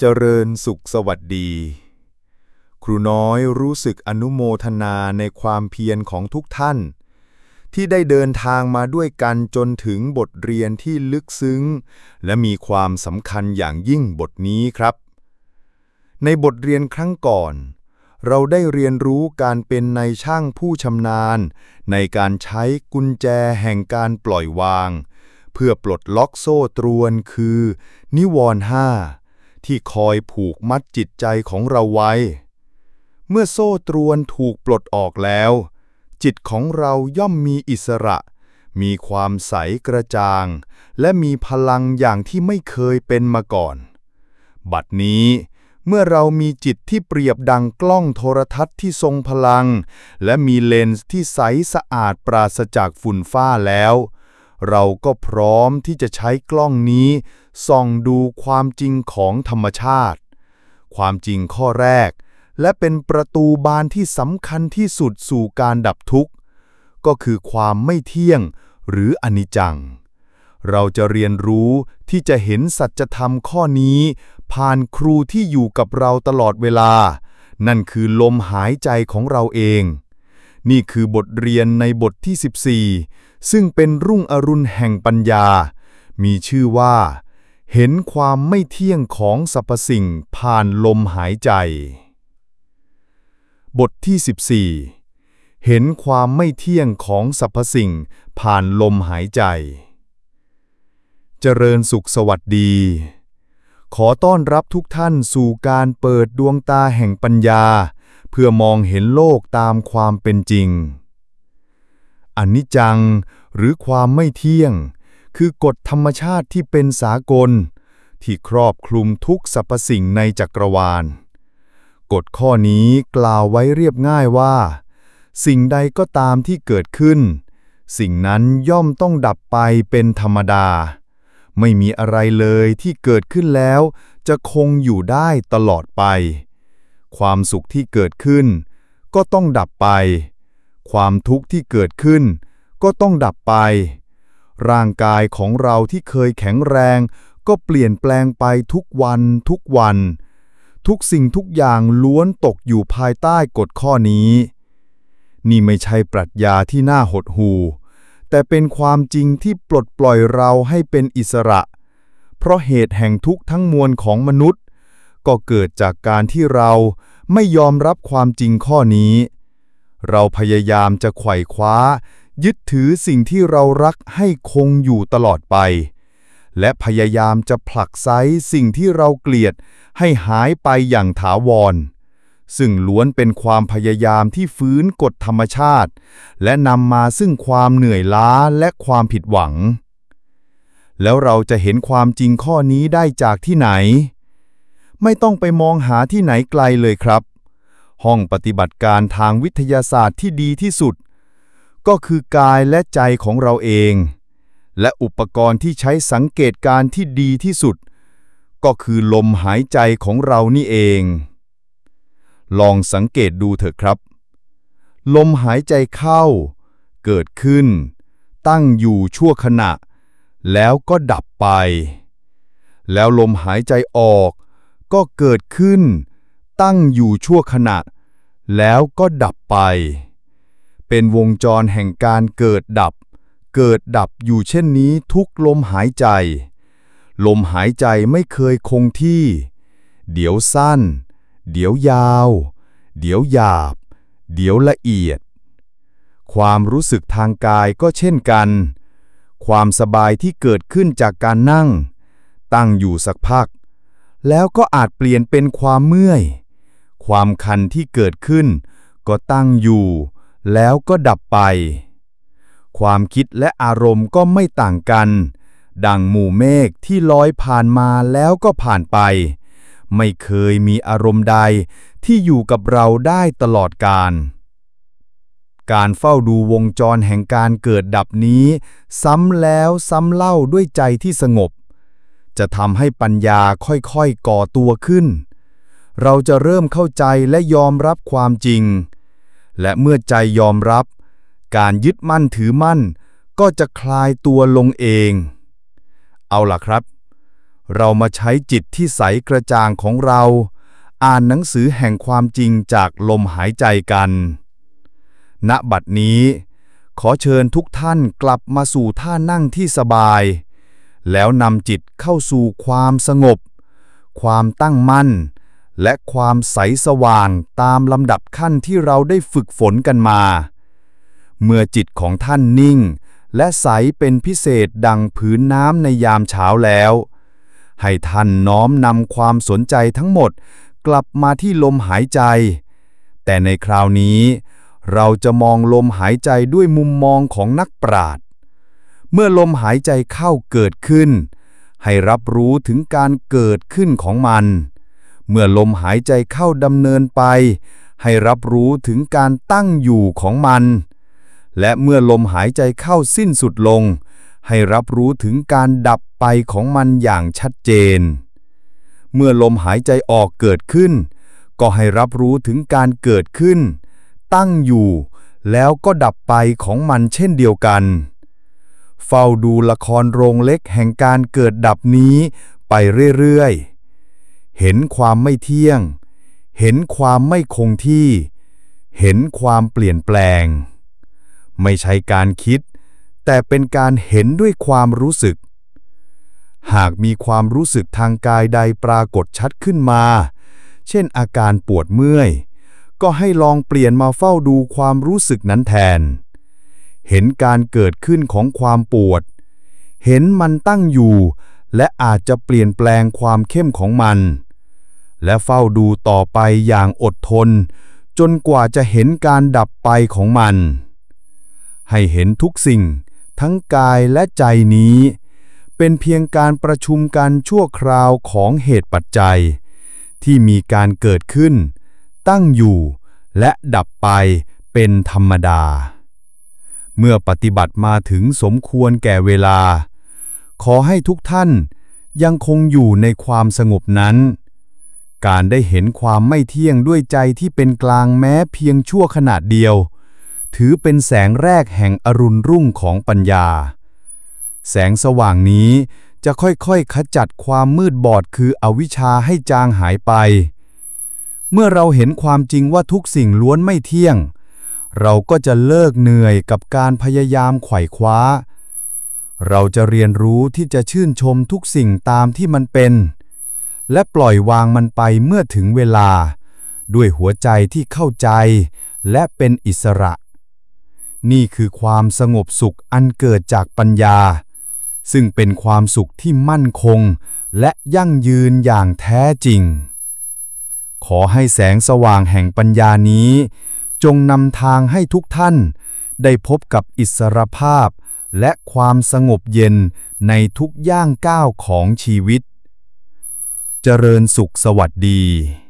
เจริญสุขสวัสดี ครูน้อยรู้สึกอนุโมทนาในความเพียรของทุกท่าน ที่ได้เดินทางมาด้วยกันจนถึงบทเรียนที่ลึกซึ้ง และมีความสำคัญอย่างยิ่งบทนี้ครับ ในบทเรียนครั้งก่อน เราได้เรียนรู้การเป็นนายช่างผู้ชำนาญ ในการใช้กุญแจแห่งการปล่อยวาง เพื่อปลดล็อกโซ่ตรวนคือ นิวรณ์ห้า ที่คอยผูกมัดจิตใจของเราไว้ เมื่อโซ่ตรวนถูกปลดออกแล้ว จิตของเราย่อมมีอิสระ มีความใสกระจ่าง และมีพลังอย่างที่ไม่เคยเป็นมาก่อน บัดนี้เมื่อเรามีจิตที่เปรียบดังกล้องโทรทัศน์ที่ทรงพลัง และมีเลนส์ที่ใสสะอาดปราศจากฝุ่นฟ้าแล้ว เราก็พร้อมที่จะใช้กล้องนี้ส่องดูความจริงของธรรมชาติ ความจริงข้อแรก และเป็นประตูบานที่สำคัญที่สุดสู่การดับทุกข์ ก็คือความไม่เที่ยงหรืออนิจจัง เราจะเรียนรู้ที่จะเห็นสัจธรรมข้อนี้ ผ่านครูที่อยู่กับเราตลอดเวลา นั่นคือลมหายใจของเราเอง นี่คือบทเรียนในบทที่ 14 ซึ่งเป็นรุ่งอรุณแห่งปัญญา มีชื่อว่า เห็นความไม่เที่ยงของสรรพสิ่งผ่านลมหายใจ บทที่ 14 เห็นความไม่เที่ยงของสรรพสิ่งผ่านลมหายใจ เจริญสุขสวัสดี ขอต้อนรับทุกท่านสู่การเปิดดวงตาแห่งปัญญา เพื่อมองเห็นโลกตามความเป็นจริง อนิจจัง หรือความไม่เที่ยง คือกฎธรรมชาติที่เป็นสากล ที่ครอบคลุมทุกสรรพสิ่งในจักรวาล กฎข้อนี้กล่าวไว้เรียบง่ายว่า สิ่งใดก็ตามที่เกิดขึ้น สิ่งนั้นย่อมต้องดับไปเป็นธรรมดา ไม่มีอะไรเลยที่เกิดขึ้นแล้ว จะคงอยู่ได้ตลอดไป ความสุขที่เกิดขึ้น ก็ต้องดับไป ความทุกข์ที่เกิดขึ้น ก็ต้องดับไป ร่างกายของเราที่เคยแข็งแรง ก็เปลี่ยนแปลงไปทุกวันทุกวัน ทุกสิ่งทุกอย่างล้วนตกอยู่ภายใต้กฎข้อนี้ นี่ไม่ใช่ปรัชญาที่น่าหดหู่แต่เป็นความจริงที่ปลดปล่อยเราให้เป็นอิสระ เพราะเหตุแห่งทุกข์ทั้งมวลของมนุษย์ ก็เกิดจากการที่เราไม่ยอมรับความจริงข้อนี้ เราพยายามจะไขว่คว้า ยึดถือสิ่งที่เรารักให้คงอยู่ตลอดไป และพยายามจะผลักไซสิ่งที่เราเกลียดให้หายไปอย่างถาวร ซึ่งล้วนเป็นความพยายามที่ฟื้นกฎธรรมชาติ และนำมาซึ่งความเหนื่อยล้าและความผิดหวัง แล้วเราจะเห็นความจริงข้อนี้ได้จากที่ไหน ไม่ต้องไปมองหาที่ไหนไกลเลยครับ ห้องปฏิบัติการทางวิทยาศาสตร์ที่ดีที่สุด ก็คือกายและใจของเราเอง และอุปกรณ์ที่ใช้สังเกตการที่ดีที่สุด ก็คือลมหายใจของเรานี่เอง ลองสังเกตดูเถอะครับ ลมหายใจเข้า เกิดขึ้น ตั้งอยู่ชั่วขณะ แล้วก็ดับไป แล้วลมหายใจออกก็เกิดขึ้น ตั้งอยู่ชั่วขณะ แล้วก็ดับไป เป็นวงจรแห่งการเกิดดับ เกิดดับอยู่เช่นนี้ทุกลมหายใจ ลมหายใจไม่เคยคงที่ เดี๋ยวสั้น เดี๋ยวยาว เดี๋ยวหยาบ เดี๋ยวละเอียด ความรู้สึกทางกายก็เช่นกัน ความสบายที่เกิดขึ้นจากการนั่ง ตั้งอยู่สักพักแล้วก็อาจเปลี่ยนเป็นความเมื่อย ความคันที่เกิดขึ้น ก็ตั้งอยู่ แล้วก็ดับไป ความคิดและอารมณ์ก็ไม่ต่างกัน ดังหมู่เมฆที่ลอยผ่านมาแล้วก็ผ่านไป ไม่เคยมีอารมณ์ใดที่อยู่กับเราได้ตลอดกาลการเฝ้าดูวงจรแห่งการเกิดดับนี้ ซ้ำแล้วซ้ำเล่าด้วยใจที่สงบ จะทำให้ปัญญาค่อยๆก่อตัวขึ้น เราจะเริ่มเข้าใจและยอมรับความจริง และเมื่อใจยอมรับ การยึดมั่นถือมั่น ก็จะคลายตัวลงเอง เอาล่ะครับ เรามาใช้จิตที่ใสกระจ่างของเรา อ่านหนังสือแห่งความจริงจากลมหายใจกัน ณบัดนี้ ขอเชิญทุกท่านกลับมาสู่ท่านั่งที่สบาย แล้วนำจิตเข้าสู่ความสงบ ความตั้งมั่น และความใสสว่างตามลำดับขั้นที่เราได้ฝึกฝนกันมา เมื่อจิตของท่านนิ่ง และใสเป็นพิเศษดังผืนน้ำในยามเช้าแล้ว ให้ท่านน้อมนำความสนใจทั้งหมดกลับมาที่ลมหายใจ แต่ในคราวนี้ เราจะมองลมหายใจด้วยมุมมองของนักปราชญ์เมื่อลมหายใจเข้าเกิดขึ้น ให้รับรู้ถึงการเกิดขึ้นของมัน เมื่อลมหายใจเข้าดำเนินไป ให้รับรู้ถึงการตั้งอยู่ของมัน และเมื่อลมหายใจเข้าสิ้นสุดลง ให้รับรู้ถึงการดับไปของมันอย่างชัดเจน เมื่อลมหายใจออกเกิดขึ้น ก็ให้รับรู้ถึงการเกิดขึ้น ตั้งอยู่ แล้วก็ดับไปของมันเช่นเดียวกัน เฝ้าดูละครโรงเล็กแห่งการเกิดดับนี้ไปเรื่อยๆ เห็นความไม่เที่ยง เห็นความไม่คงที่ เห็นความเปลี่ยนแปลง ไม่ใช่การคิด แต่เป็นการเห็นด้วยความรู้สึก หากมีความรู้สึกทางกายใดปรากฏชัดขึ้นมา เช่นอาการปวดเมื่อย ก็ให้ลองเปลี่ยนมาเฝ้าดูความรู้สึกนั้นแทน เห็นการเกิดขึ้นของความปวด เห็นมันตั้งอยู่และอาจจะเปลี่ยนแปลงความเข้มของมัน และเฝ้าดูต่อไปอย่างอดทน จนกว่าจะเห็นการดับไปของมัน ให้เห็นทุกสิ่ง ทั้งกายและใจนี้ เป็นเพียงการประชุมกันชั่วคราวของเหตุปัจจัย ที่มีการเกิดขึ้น ตั้งอยู่และดับไปเป็นธรรมดา เมื่อปฏิบัติมาถึงสมควรแก่เวลา ขอให้ทุกท่านยังคงอยู่ในความสงบนั้น การได้เห็นความไม่เที่ยงด้วยใจที่เป็นกลางแม้เพียงชั่วขนาดเดียว ถือเป็นแสงแรกแห่งอรุณรุ่งของปัญญา แสงสว่างนี้จะค่อยๆ ขจัดความมืดบอดคืออวิชชาให้จางหายไป เมื่อเราเห็นความจริงว่าทุกสิ่งล้วนไม่เที่ยง เราก็จะเลิกเหนื่อยกับการพยายามไขว่คว้า เราจะเรียนรู้ที่จะชื่นชมทุกสิ่งตามที่มันเป็น และปล่อยวางมันไปเมื่อถึงเวลา ด้วยหัวใจที่เข้าใจและเป็นอิสระ นี่คือความสงบสุขอันเกิดจากปัญญา ซึ่งเป็นความสุขที่มั่นคง และยั่งยืนอย่างแท้จริง ขอให้แสงสว่างแห่งปัญญานี้ จงนำทางให้ทุกท่าน ได้พบกับอิสรภาพและความสงบเย็นในทุกย่างก้าวของชีวิต เจริญสุขสวัสดี